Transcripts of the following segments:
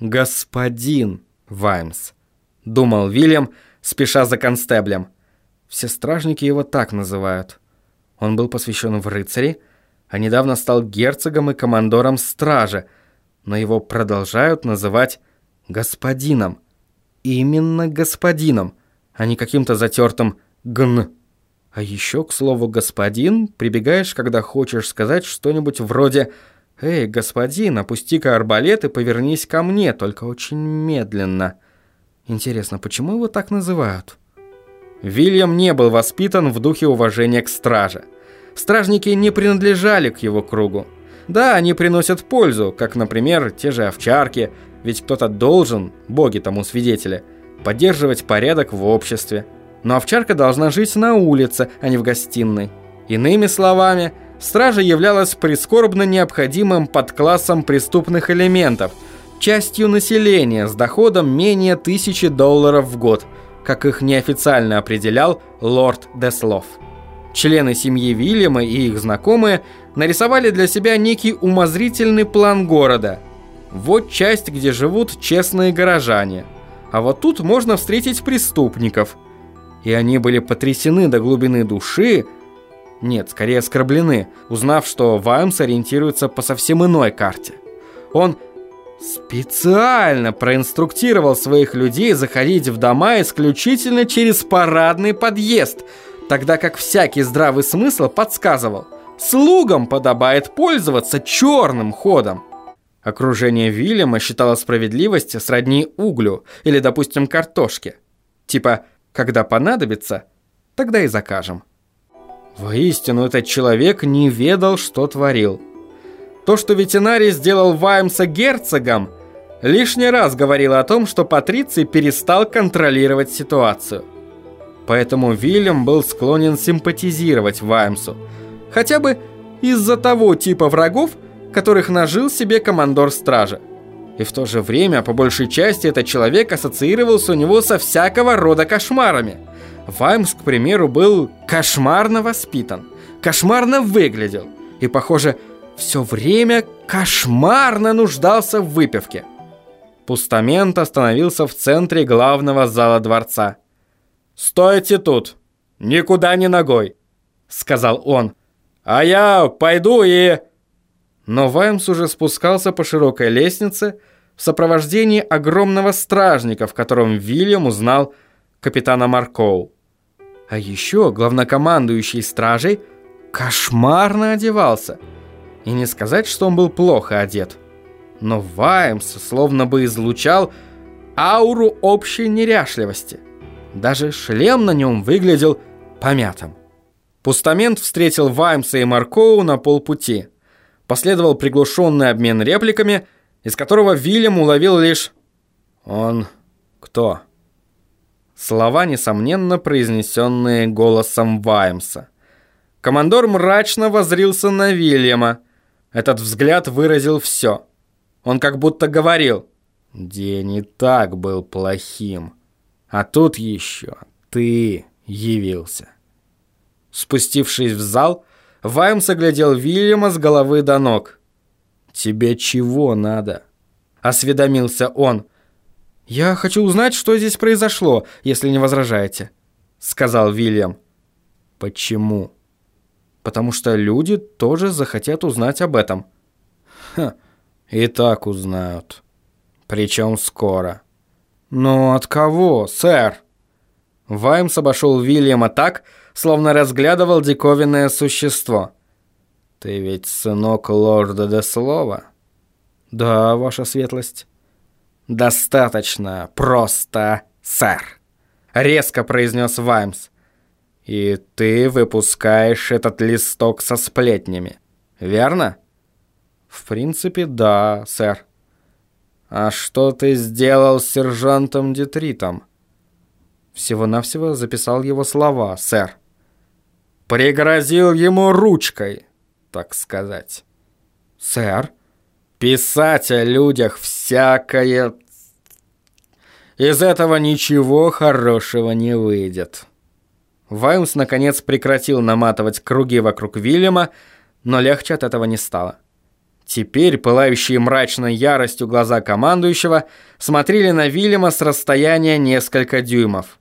«Господин Ваймс», — думал Вильям, спеша за констеблем. Все стражники его так называют. Он был посвящен в рыцари, а недавно стал герцогом и командором стражи, но его продолжают называть господином. Именно господином, а не каким-то затертым «гн». А еще, к слову, господин, прибегаешь, когда хочешь сказать что-нибудь вроде «Эй, господин, опусти-ка арбалет и повернись ко мне, только очень медленно». Интересно, почему его так называют? Вильям не был воспитан в духе уважения к страже. Стражники не принадлежали к его кругу. Да, они приносят пользу, как, например, те же овчарки, ведь кто-то должен, боги тому свидетели, поддерживать порядок в обществе. Но овчарка должна жить на улице, а не в гостиной. Иными словами, стража являлась прискорбно необходимым подклассом преступных элементов, частью населения с доходом менее тысячи долларов в год, как их неофициально определял лорд Деслов. Члены семьи Вильяма и их знакомые нарисовали для себя некий умозрительный план города. Вот часть, где живут честные горожане. А вот тут можно встретить преступников. И они были потрясены до глубины души, нет, скорее оскорблены, узнав, что Ваймс ориентируется по совсем иной карте. Он специально проинструктировал своих людей заходить в дома исключительно через парадный подъезд – тогда как всякий здравый смысл подсказывал, слугам подобает пользоваться черным ходом. Окружение Вильяма считало справедливость сродни углю или, допустим, картошке. Типа, когда понадобится, тогда и закажем. Воистину, этот человек не ведал, что творил. То, что ветеринарий сделал Ваймса герцогом, лишний раз говорило о том, что Патриций перестал контролировать ситуацию поэтому Вильям был склонен симпатизировать Ваймсу. Хотя бы из-за того типа врагов, которых нажил себе командор стражи. И в то же время, по большей части, этот человек ассоциировался у него со всякого рода кошмарами. Ваймс, к примеру, был кошмарно воспитан, кошмарно выглядел и, похоже, все время кошмарно нуждался в выпивке. Пустамент остановился в центре главного зала дворца. «Стойте тут! Никуда не ногой!» — сказал он. «А я пойду и...» Но Ваймс уже спускался по широкой лестнице в сопровождении огромного стражника, в котором Вильям узнал капитана Маркоу. А еще главнокомандующий стражей кошмарно одевался. И не сказать, что он был плохо одет. Но Ваймс словно бы излучал ауру общей неряшливости – даже шлем на нем выглядел помятым. Пустамент встретил Ваймса и Маркоу на полпути. Последовал приглушенный обмен репликами, из которого Вильям уловил лишь «Он кто?». Слова, несомненно, произнесенные голосом Ваймса. Командор мрачно возрился на Вильяма. Этот взгляд выразил все. Он как будто говорил «День и так был плохим». А тут еще ты явился. Спустившись в зал, Ваймс оглядел Вильяма с головы до ног. «Тебе чего надо?» – осведомился он. «Я хочу узнать, что здесь произошло, если не возражаете», – сказал Вильям. «Почему?» «Потому что люди тоже захотят узнать об этом». «Ха, и так узнают. Причем скоро». «Но от кого, сэр?» Ваймс обошел Вильяма так, словно разглядывал диковинное существо. «Ты ведь сынок лорда де Слова?» «Да, ваша светлость». «Достаточно просто, сэр», — резко произнес Ваймс. «И ты выпускаешь этот листок со сплетнями, верно?» «В принципе, да, сэр». «А что ты сделал с сержантом Детритом?» Всего-навсего записал его слова, сэр. «Пригрозил ему ручкой, так сказать». «Сэр?» «Писать о людях всякое...» «Из этого ничего хорошего не выйдет». Ваймс, наконец, прекратил наматывать круги вокруг Вильяма, но легче от этого не стало. Теперь пылающие мрачной яростью глаза командующего смотрели на Вильяма с расстояния несколько дюймов.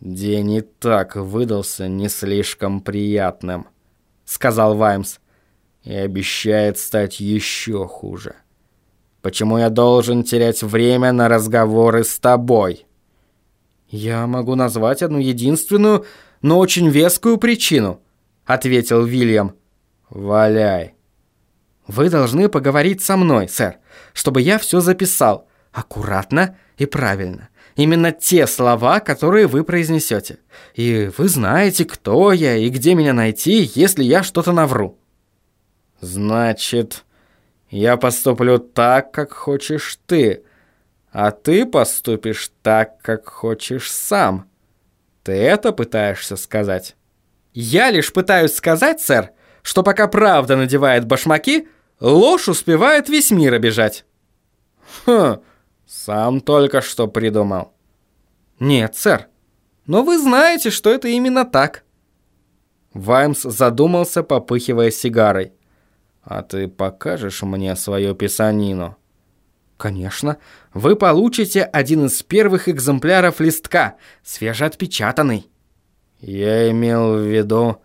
«День и так выдался не слишком приятным», — сказал Ваймс, — «и обещает стать еще хуже. Почему я должен терять время на разговоры с тобой?» «Я могу назвать одну единственную, но очень вескую причину», — ответил Вильям. «Валяй». Вы должны поговорить со мной, сэр, чтобы я все записал. Аккуратно и правильно. Именно те слова, которые вы произнесете. И вы знаете, кто я и где меня найти, если я что-то навру. Значит, я поступлю так, как хочешь ты, а ты поступишь так, как хочешь сам. Ты это пытаешься сказать? Я лишь пытаюсь сказать, сэр, что пока правда надевает башмаки, Ложь успевает весь мир обижать. Хм, сам только что придумал. Нет, сэр. Но вы знаете, что это именно так. Ваймс задумался, попыхивая сигарой. А ты покажешь мне свою писанину? Конечно. Вы получите один из первых экземпляров листка, свежеотпечатанный. Я имел в виду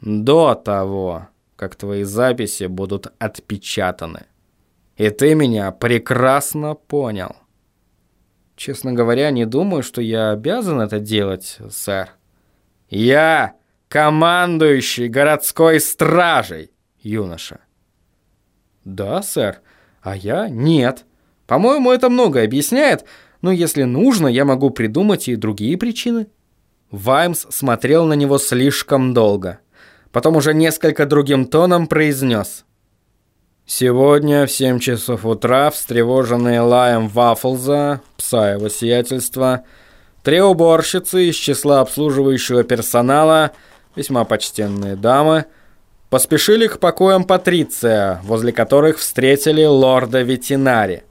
до того как твои записи будут отпечатаны. И ты меня прекрасно понял. Честно говоря, не думаю, что я обязан это делать, сэр. Я командующий городской стражей, юноша. Да, сэр, а я нет. По-моему, это многое объясняет, но если нужно, я могу придумать и другие причины. Ваймс смотрел на него слишком долго. Потом уже несколько другим тоном произнес. Сегодня в 7 часов утра, встревоженные лаем Ваффлза, пса его сиятельства, три уборщицы из числа обслуживающего персонала, весьма почтенные дамы, поспешили к покоям Патриция, возле которых встретили лорда Ветинари.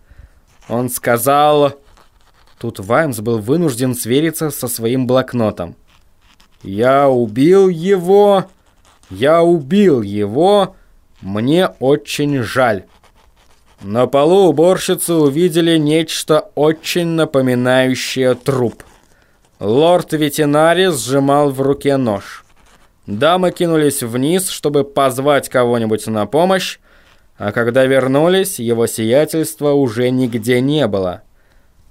Он сказал... Тут Ваймс был вынужден свериться со своим блокнотом. «Я убил его...» Я убил его, мне очень жаль. На полу уборщицы увидели нечто очень напоминающее труп. Лорд-ветеринарий сжимал в руке нож. Дамы кинулись вниз, чтобы позвать кого-нибудь на помощь, а когда вернулись, его сиятельства уже нигде не было.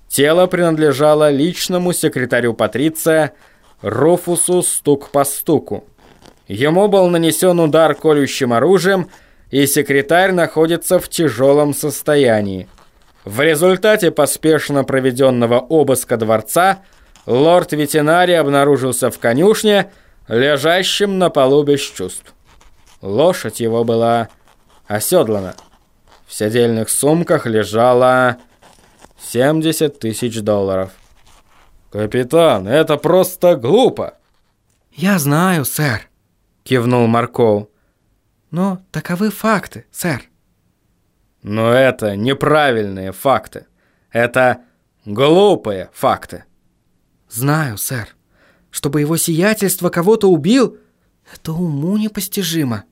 Тело принадлежало личному секретарю Патриция Руфусу стук по стуку. Ему был нанесен удар колющим оружием, и секретарь находится в тяжелом состоянии. В результате поспешно проведенного обыска дворца лорд-ветеринарий обнаружился в конюшне, лежащим на полу без чувств. Лошадь его была оседлана. В седельных сумках лежало 70 тысяч долларов. «Капитан, это просто глупо!» «Я знаю, сэр», кивнул Марков. Но таковы факты, сэр. Но это неправильные факты. Это глупые факты. Знаю, сэр. Чтобы его сиятельство кого-то убил, это уму непостижимо.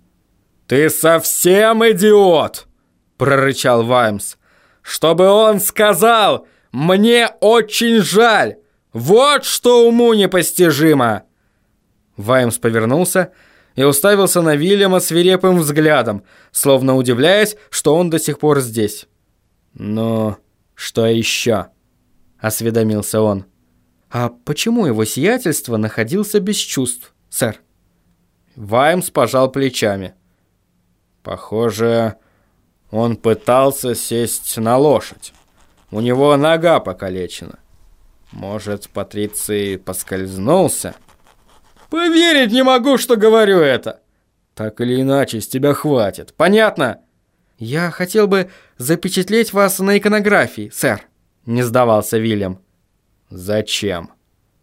Ты совсем идиот, прорычал Ваймс. Чтобы он сказал: "Мне очень жаль". Вот что уму непостижимо. Ваймс повернулся и уставился на Вильяма свирепым взглядом, словно удивляясь, что он до сих пор здесь. «Но что еще?» – осведомился он. «А почему его сиятельство находился без чувств, сэр?» Ваймс пожал плечами. «Похоже, он пытался сесть на лошадь. У него нога покалечена. Может, Патриций поскользнулся?» Поверить не могу, что говорю это. Так или иначе, с тебя хватит. Понятно? Я хотел бы запечатлеть вас на иконографии, сэр. Не сдавался Вильям. Зачем?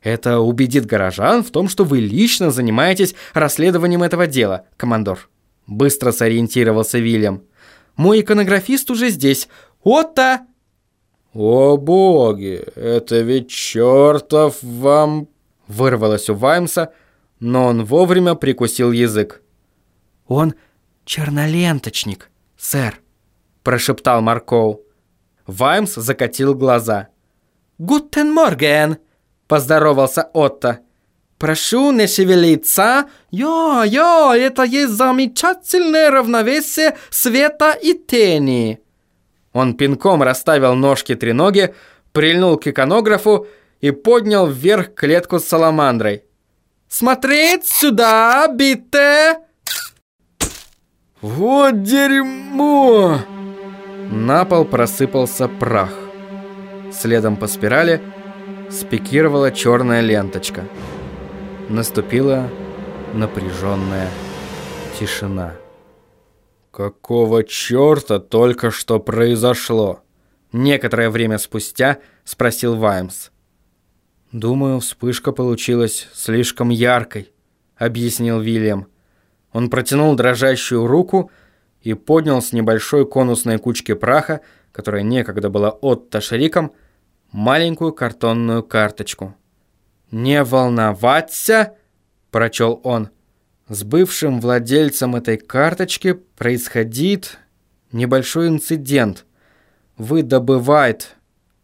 Это убедит горожан в том, что вы лично занимаетесь расследованием этого дела, командор. Быстро сориентировался Вильям. Мой иконографист уже здесь. Отто! О боги, это ведь чертов вам... Вырвалось у Ваймса, но он вовремя прикусил язык. «Он черноленточник, сэр», – прошептал Маркоу. Ваймс закатил глаза. «Гутен морген!» – поздоровался Отто. «Прошу не шевелиться. Йо-йо, это есть замечательное равновесие света и тени». Он пинком расставил ножки треноги, прильнул к иконографу и поднял вверх клетку с саламандрой. «Смотреть сюда, бите!» «Вот дерьмо!» На пол просыпался прах. Следом по спирали спикировала черная ленточка. Наступила напряженная тишина. «Какого черта только что произошло?» Некоторое время спустя спросил Ваймс. «Думаю, вспышка получилась слишком яркой», — объяснил Вильям. Он протянул дрожащую руку и поднял с небольшой конусной кучки праха, которая некогда была отта шариком, маленькую картонную карточку. «Не волноваться!» – прочел он. «С бывшим владельцем этой карточки происходит небольшой инцидент. Вы добывает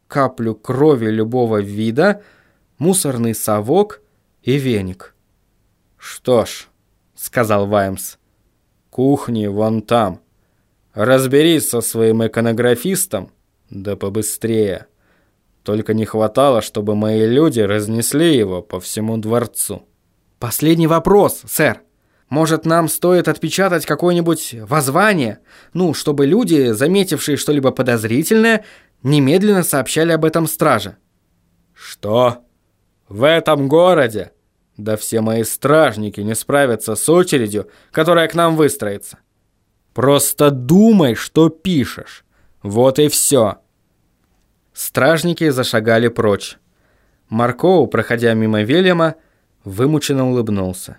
каплю крови любого вида – мусорный совок и веник. «Что ж», — сказал Ваймс, — «кухни вон там. Разберись со своим иконографистом, да побыстрее. Только не хватало, чтобы мои люди разнесли его по всему дворцу». «Последний вопрос, сэр. Может, нам стоит отпечатать какое-нибудь воззвание? Ну, чтобы люди, заметившие что-либо подозрительное, немедленно сообщали об этом страже». «Что?» В этом городе? Да все мои стражники не справятся с очередью, которая к нам выстроится. Просто думай, что пишешь. Вот и все. Стражники зашагали прочь. Маркоу, проходя мимо Вильяма, вымученно улыбнулся.